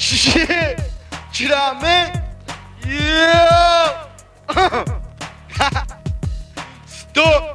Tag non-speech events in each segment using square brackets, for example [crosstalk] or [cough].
知らめいや Stop! [laughs]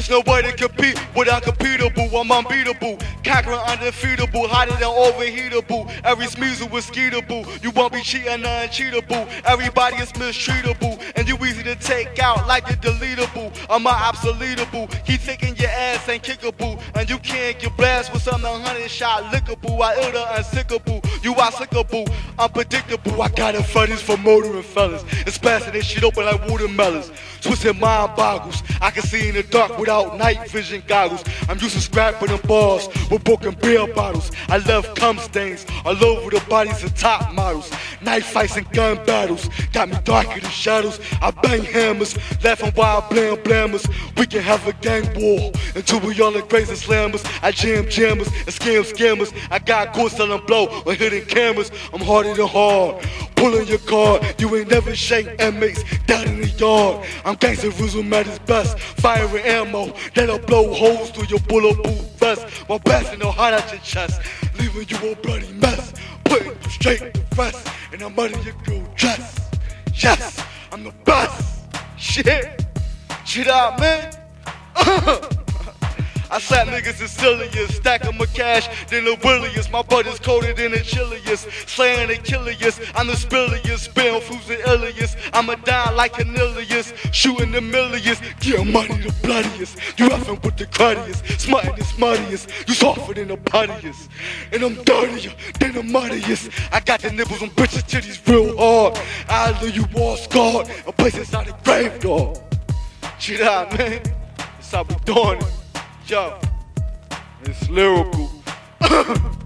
There's no way to compete with uncompetable. I'm unbeatable, conquering undefeatable, hotter than overheatable. Every smeezer was skeetable. You won't be cheating uncheatable. Everybody is mistreatable, and you easy to take out like you're deletable. I'm not obsoletable. Keep thinking your ass ain't kickable, and you can't get blessed with something hundred shot lickable. I ill the unsickable. You are sickable, unpredictable. I got a fuddies for motoring fellas. It's passing this shit open like watermelons. Twisting mind boggles. I can see in the dark without night vision goggles. I'm used to scrapping the bars with broken beer bottles. I love cum stains all over the bodies of top models. Knife fights and gun battles got me darker than shadows. I bang hammers, laughing while I blam blammers. We can have a gang war until we all are crazy slammers. I jam jammers and scam scammers. I got good selling blow with hidden cameras. I'm harder than hard. Pulling your card, you ain't never shake inmates down in the yard. I'm gangster Rizzo at his best, firing ammo that'll blow holes through your bulletproof vest. My best in the heart out your chest, leaving you a bloody mess. Putting you straight to rest, and I'm under your girl dress. Yes, I'm the best. Shit, shit out, man. I slap niggas in silliest, stack 'em with cash, then the williest. My butt is colder than the chilliest, slaying the killiest. I'm the spilliest, spin fools the illiest. I'ma die like an Cornelius, shooting the millions. Get money the bloodiest. You effing with the cruddiest, smutting the smuttiest. You softer than the puttiest, and I'm dirtier than the muddiest. I got the nibbles on bitches' titties real hard. I leave you all scarred, a place inside the grave, dog. Cheat out, man. That's how we doing it. It's lyrical. [laughs]